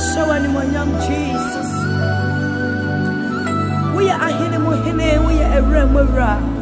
Show ashewa ni young jesus. We are a hidden, we are woyɛ awura mu awura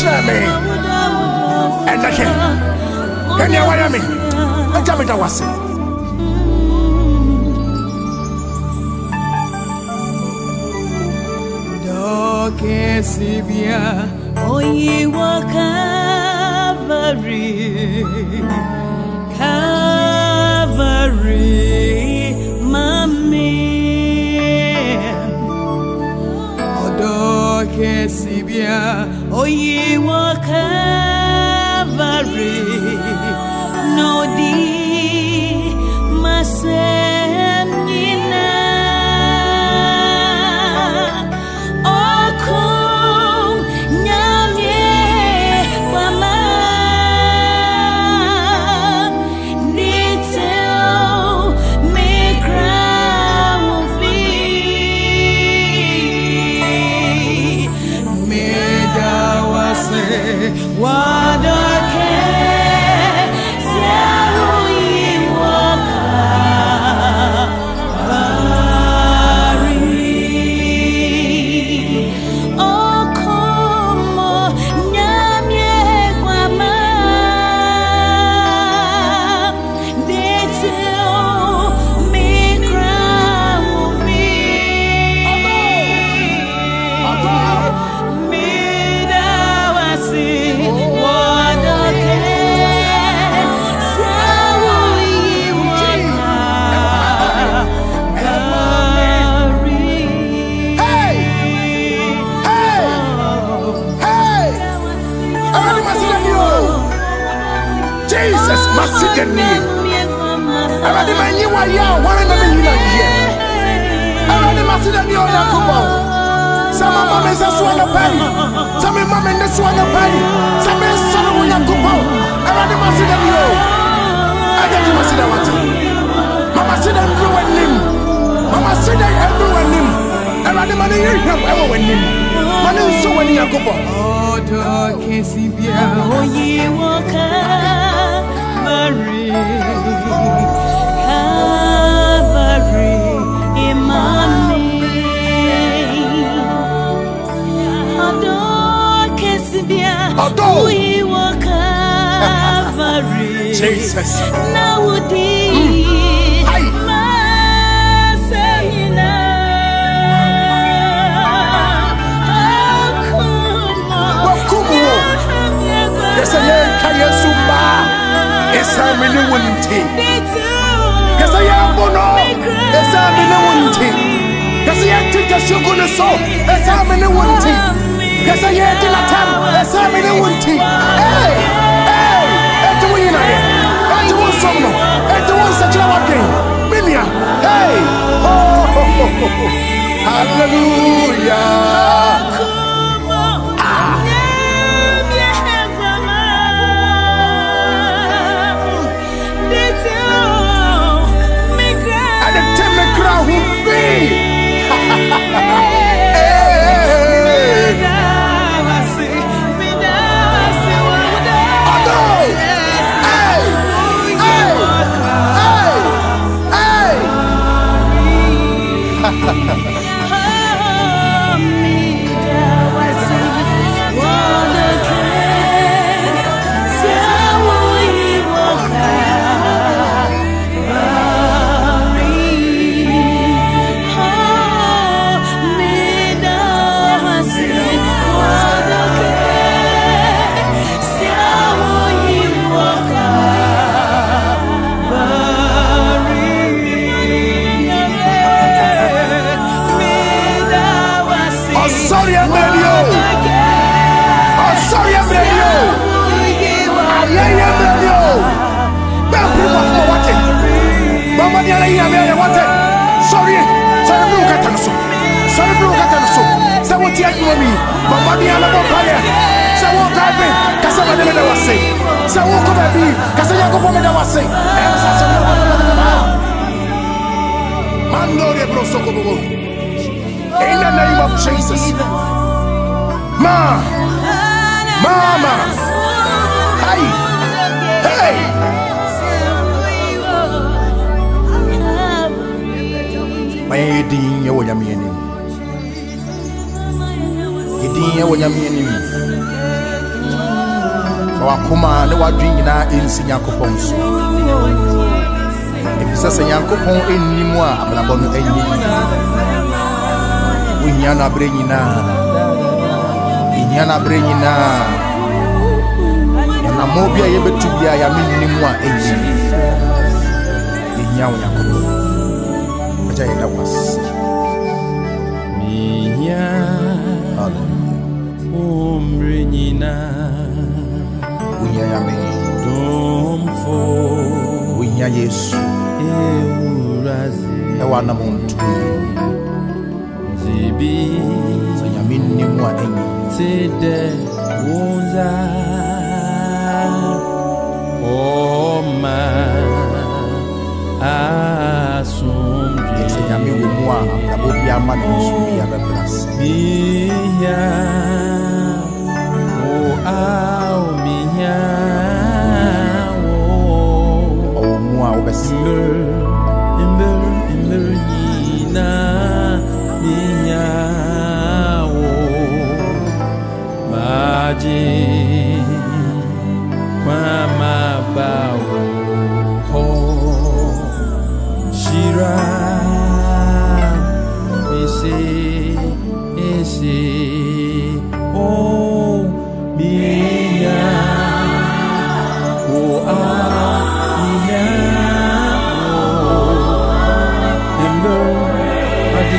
chame enda doke sibia oyi wa mami. Doke sibia oyi Calvary. No Aleluia. tia nyuma mi papa bi ala bɔ pa yɛ sɛ ta bi kasa ma ne bɛ da se da se sa se ba de bro ko bobo in the name of jesus. Ma. Mama. Hey. din yɛdin yɛwɔ nyame anim wa wakoma ne wadwen nyinaa ɛnsi nyankopɔn so ɛfisɛ sɛ nyankopɔn ɛnni mu a abrabɔ no ɛnyɛ wohia no aberɛ nyinaa ɛhia no aberɛ nyinaa ɛnammɔ bi a yɛbɛtu bia yɛame nni mu a ɛnyi ɛhia wo nyankopɔn agya yɛda wase Mihia umri nyinaa wohia yame domfo wohia yesu. Ewuraze ɛwɔ anamonto zibi. Sɛ nyame nni mu a ɛnyɛ yie te dɛ wonza ɔma asomdwe ah. ama consumia. Oh, minha, o ao minha, oh. o o mua o besi. Assim. Ember, ember, nina, minha, oh. o maji.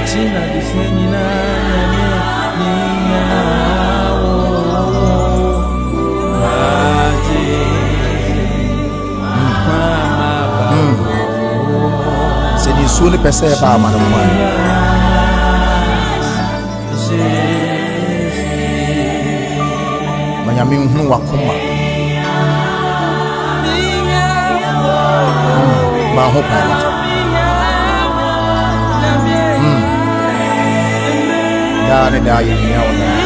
tina disne nyina nyame nyina wo ade mama hmm. e ba sɛ ne nsuo ne pɛ sɛ ɛba ama no mmoa ma nyame nhunu wakoma. Hmm. Ma ho paa daa ne daa yɛhia wo daa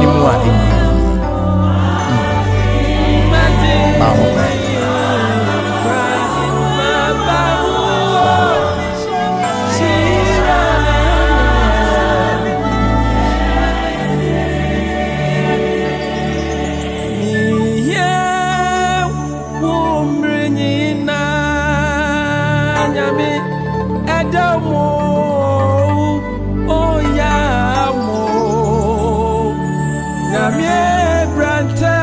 nyame Nyamie Branta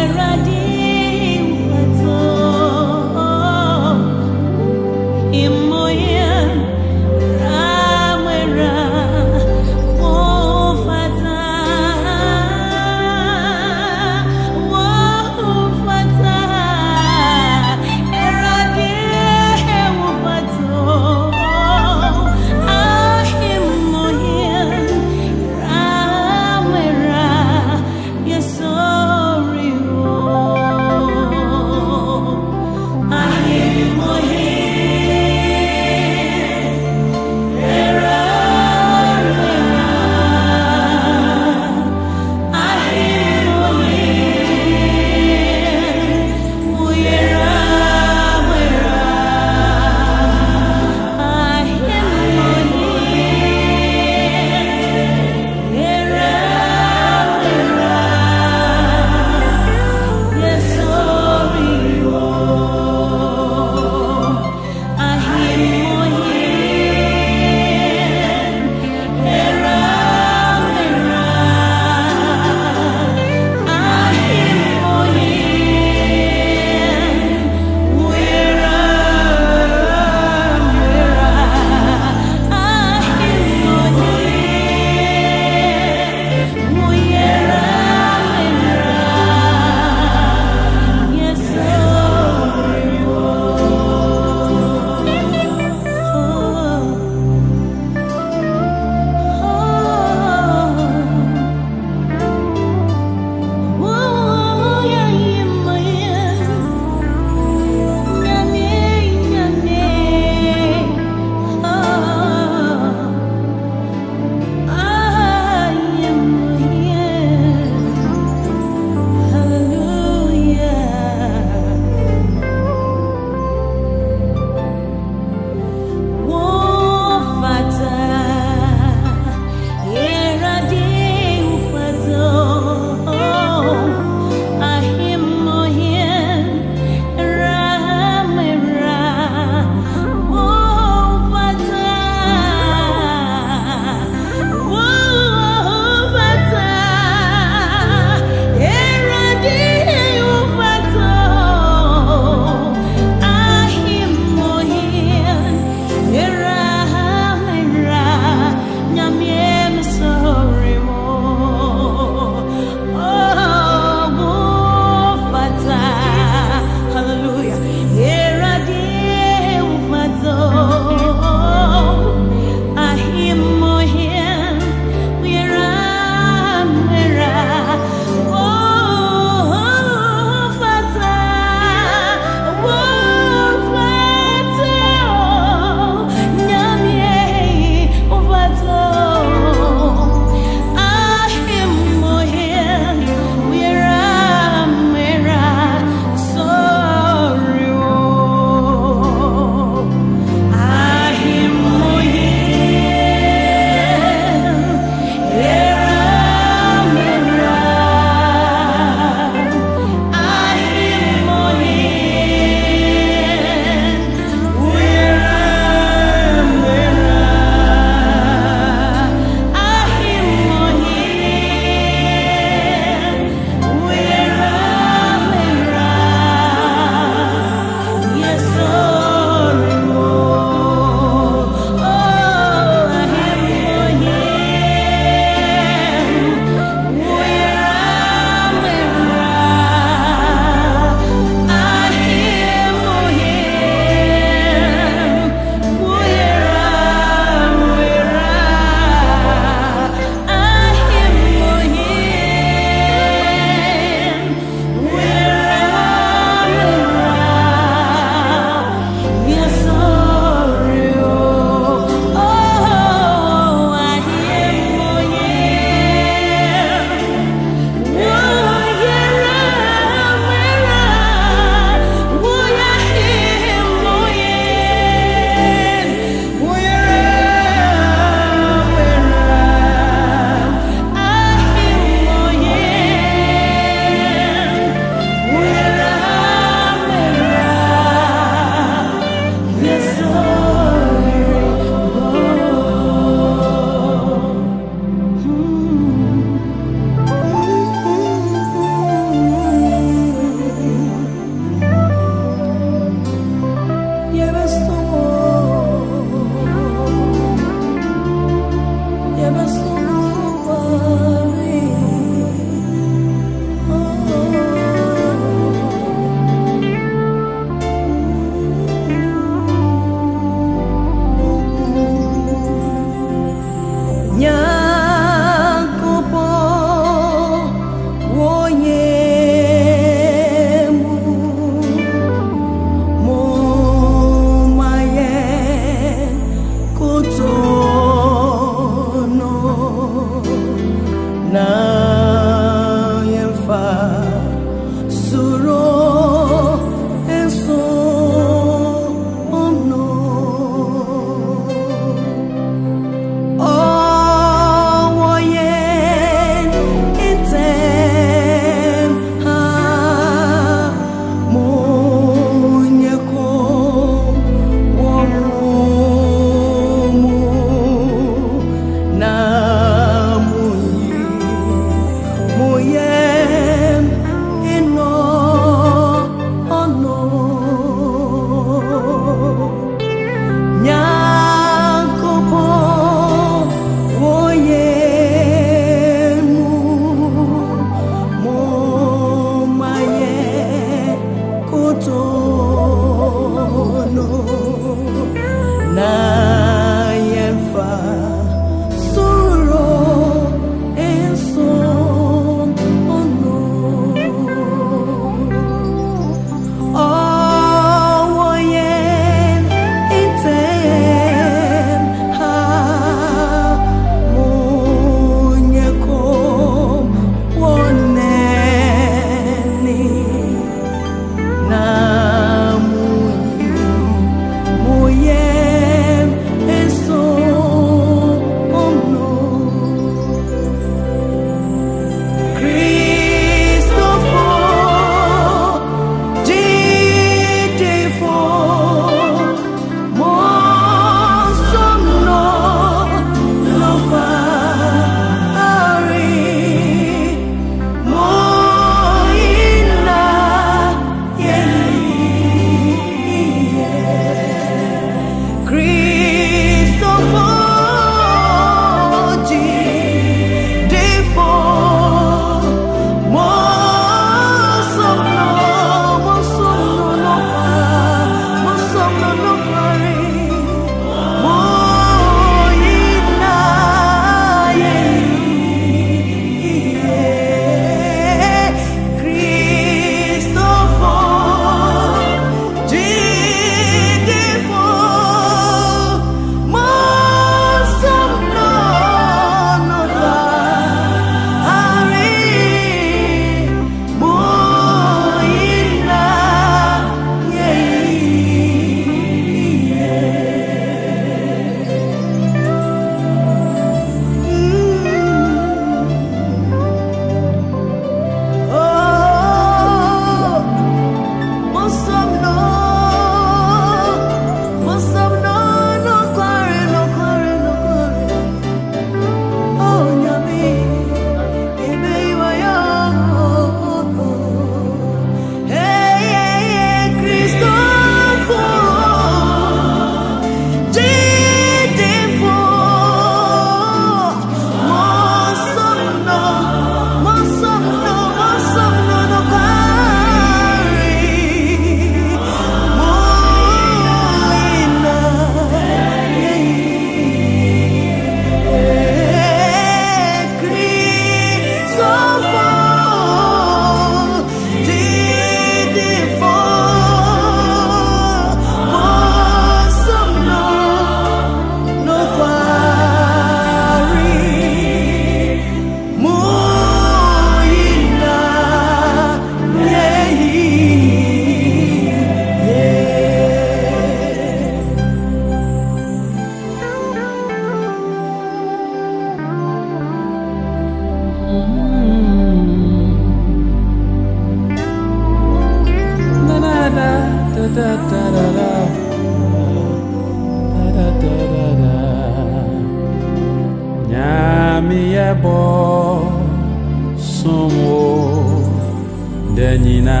denyina.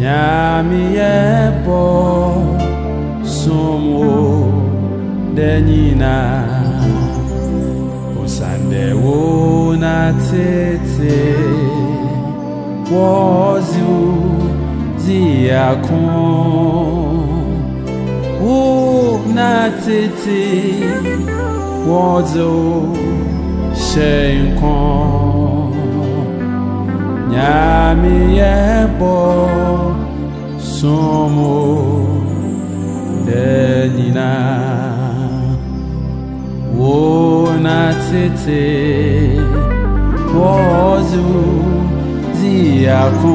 Nyami ebo sumo denyina. Osande wo na tete wozu ziakon wo na tete wozu shenkon nyami ebo somo denyina wo na tete wozu ziakon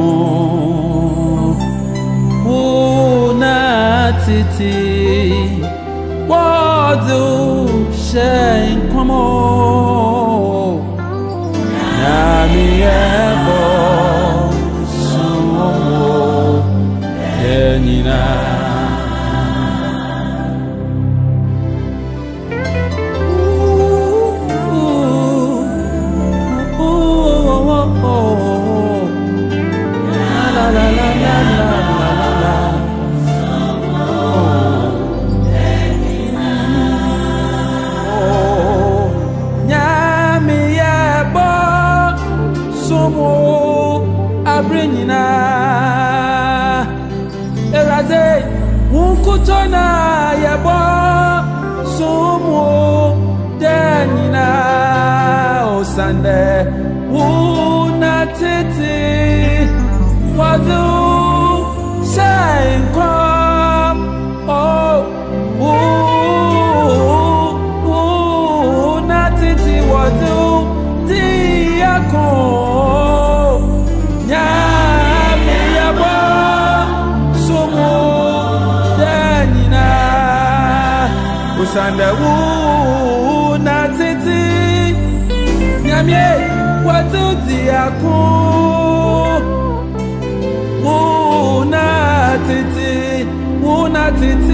wo na tete wozu shenkomo Nami ebo somo denina. Osande wuna titi nyamie watu diakon wuna titi wuna titi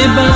nyami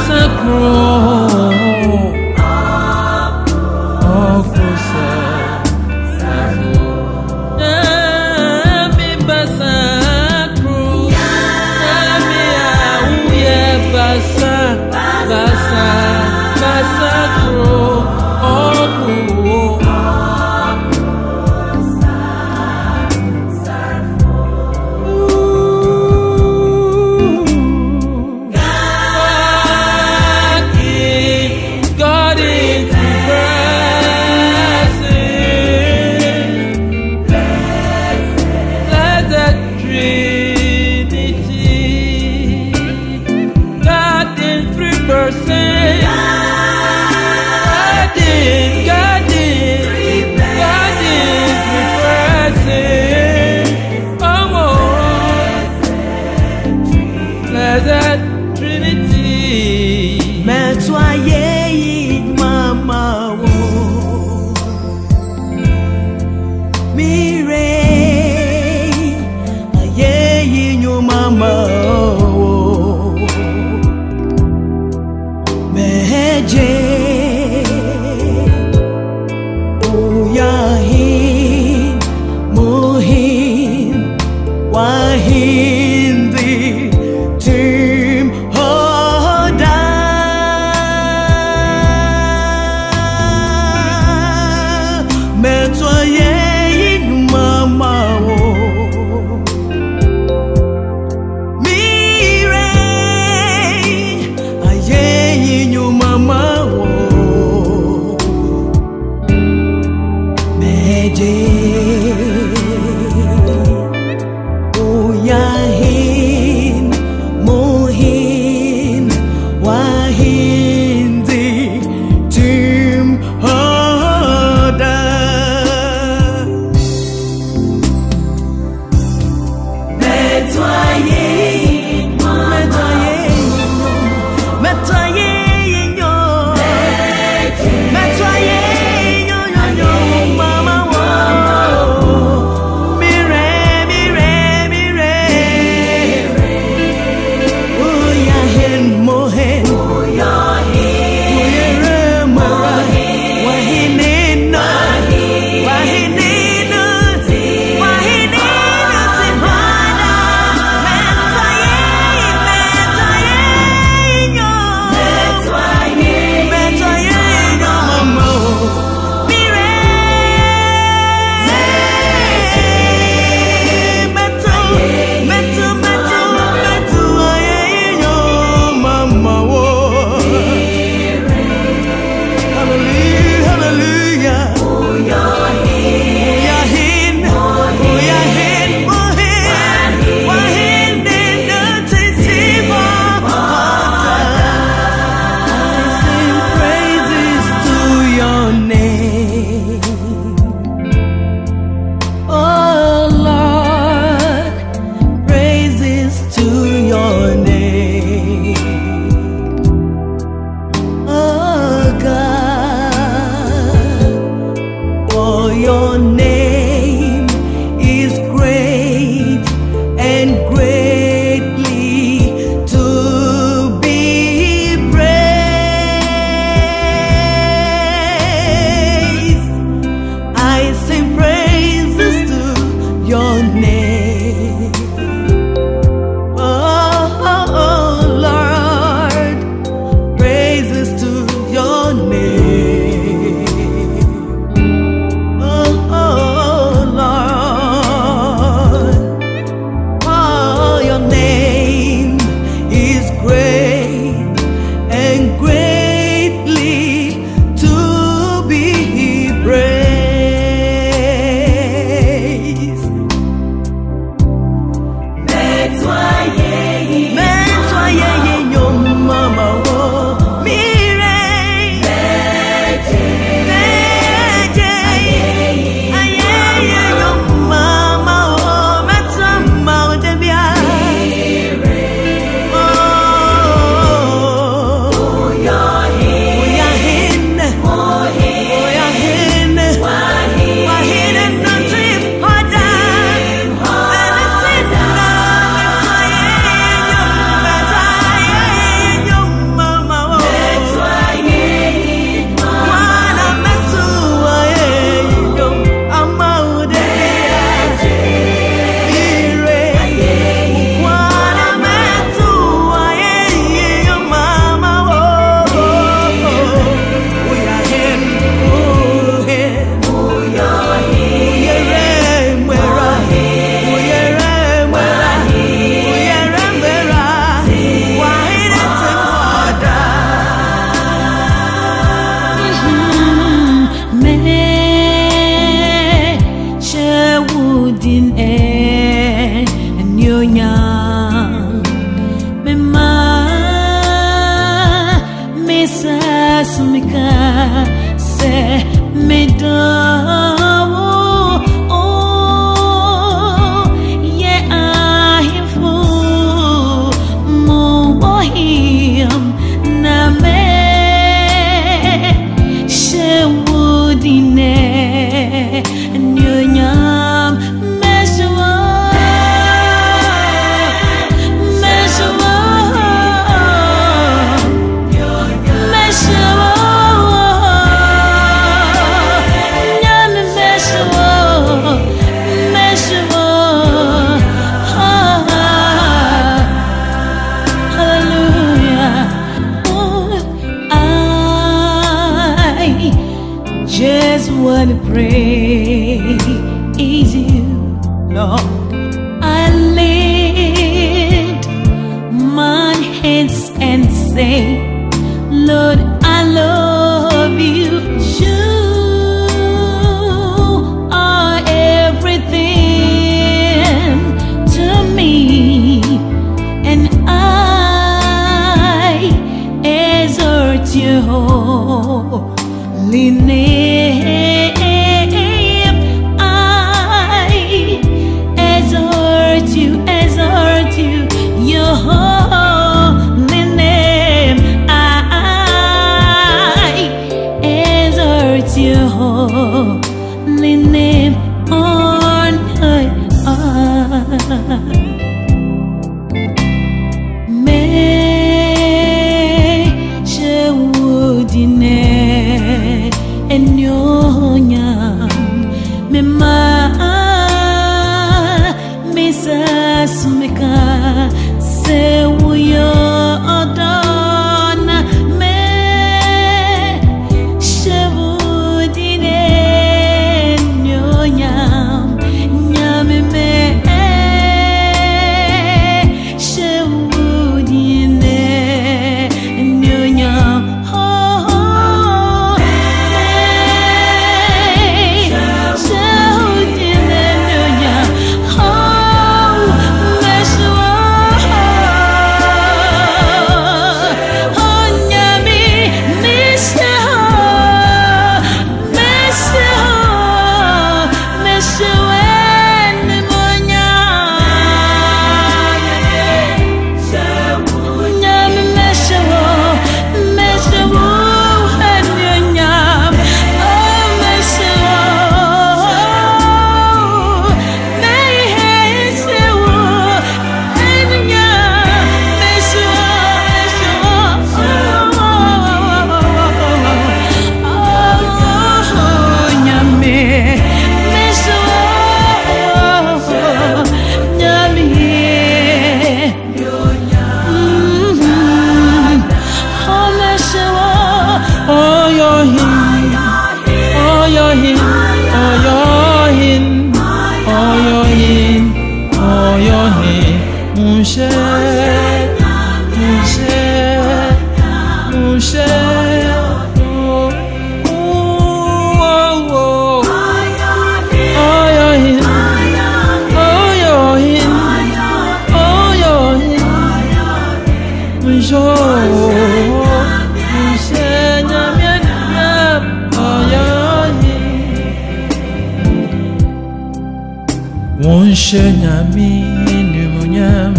Krzeszeniami nimuniem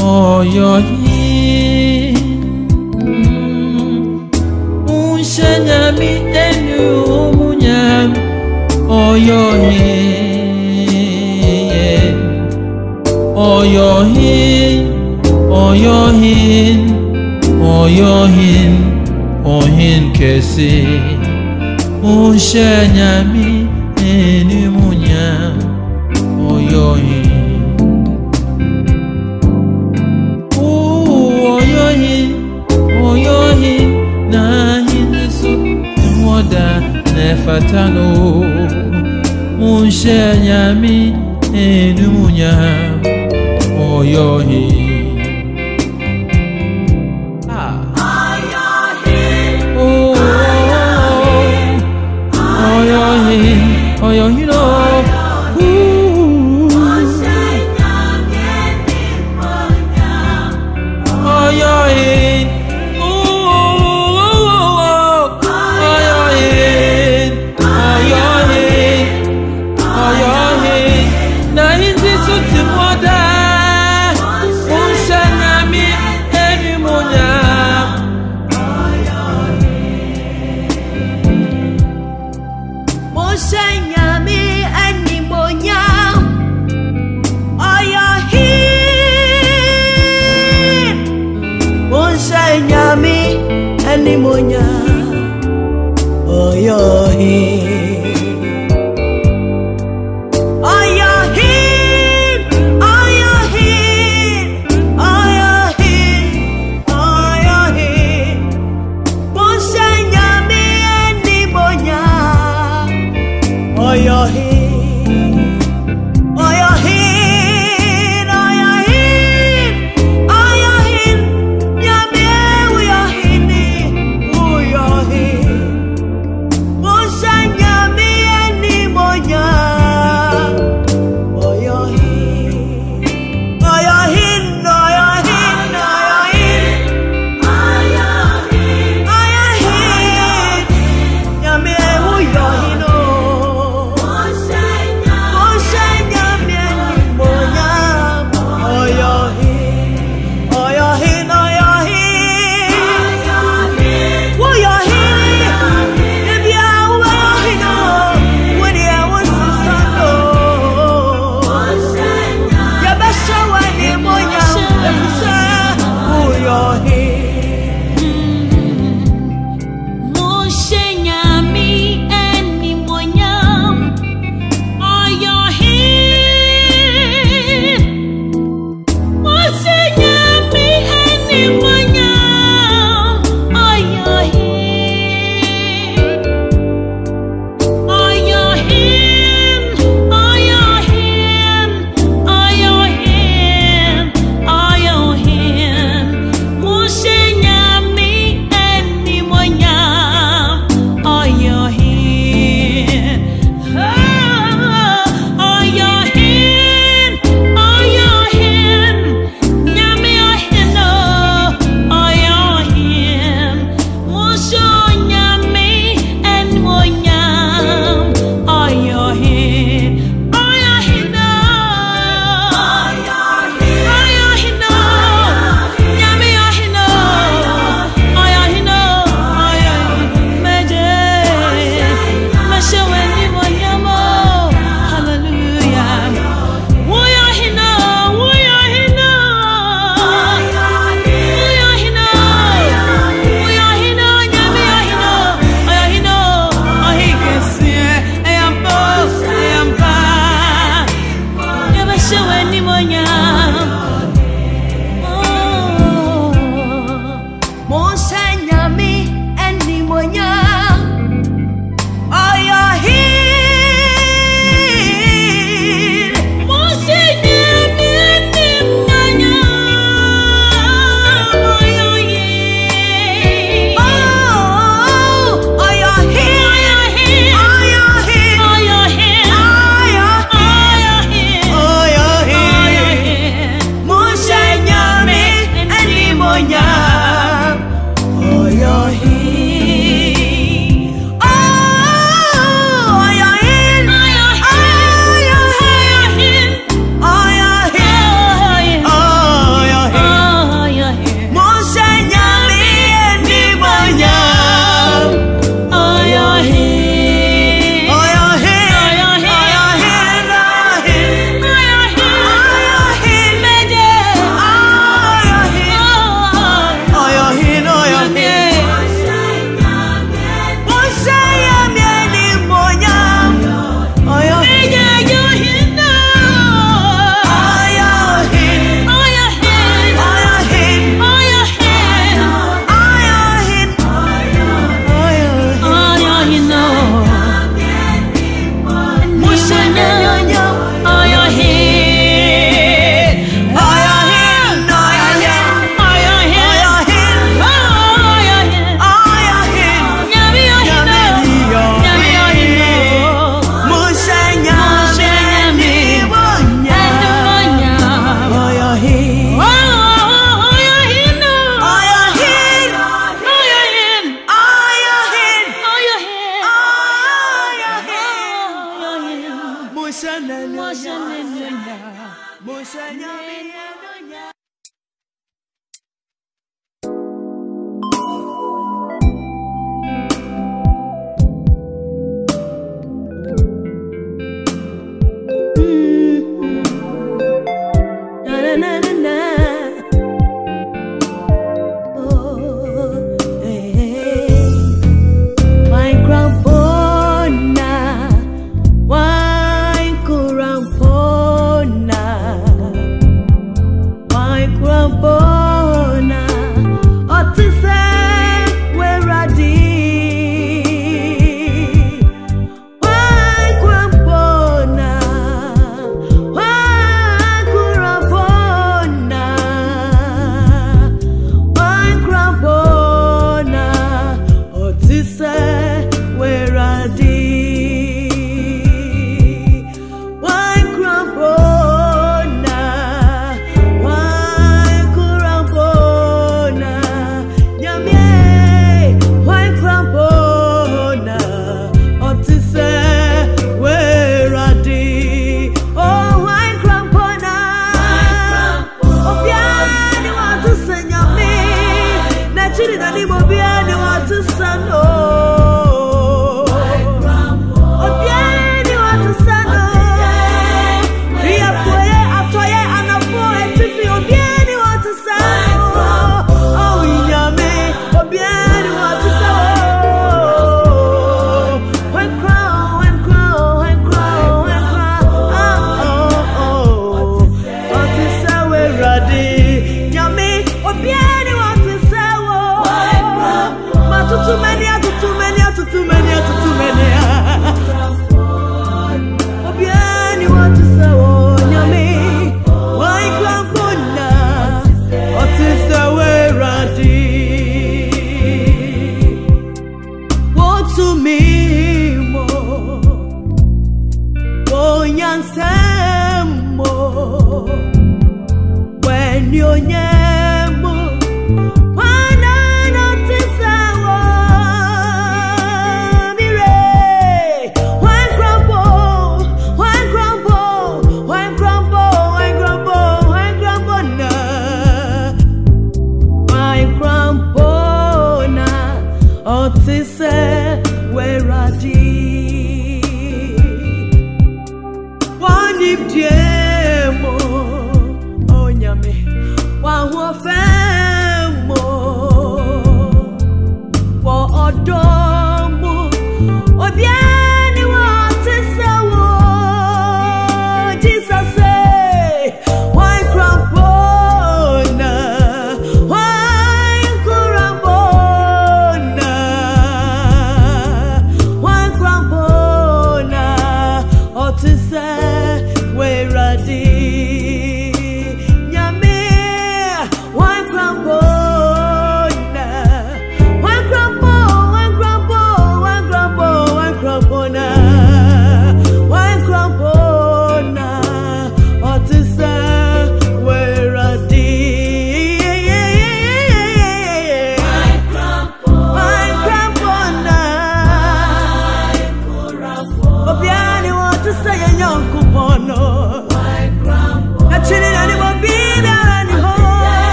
Ojoi Unszeniami teniu muniem Ojoi Oyohin, Oyohin, Oyohin, Ohin kesi Unszeniami your healing.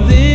this.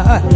الله